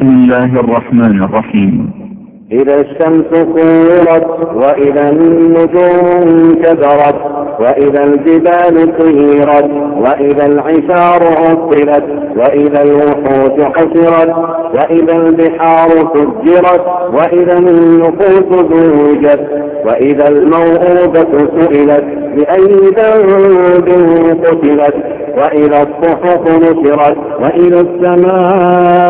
بسم الله الرحمن الرحيم. إذا الشمس كورت وإذا النجوم انكدرت وإذا الجبال سيرت وإذا العشار عطلت وإذا الوحوش حشرت وإذا البحار سجرت وإذا النفوس زوجت وإذا الموءودة سئلت بأي ذنب قتلت وإذا الصحف نشرت وإذا السماء